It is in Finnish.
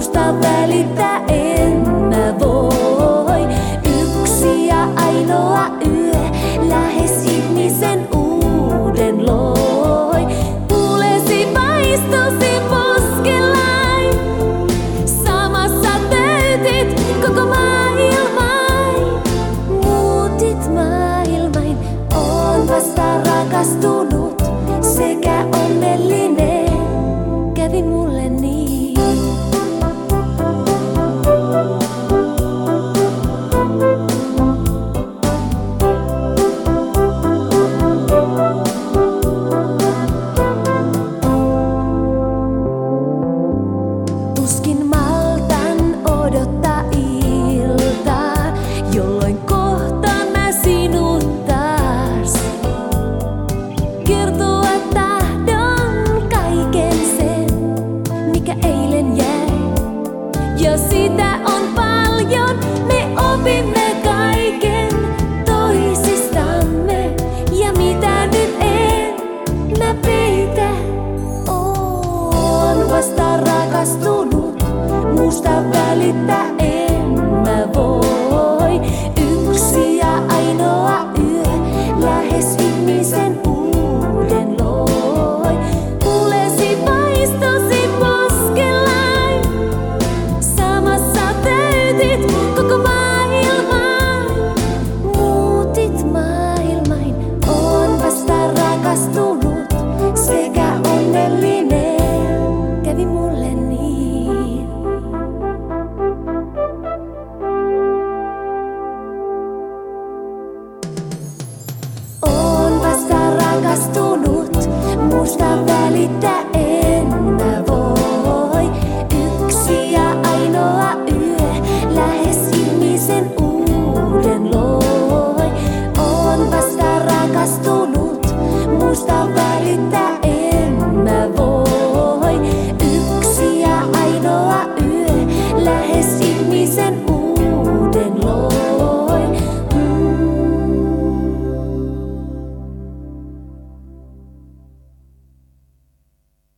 Taustan välitä en mä voi. tuskin mä välittää en mä voi. lähes ihmisen ulos.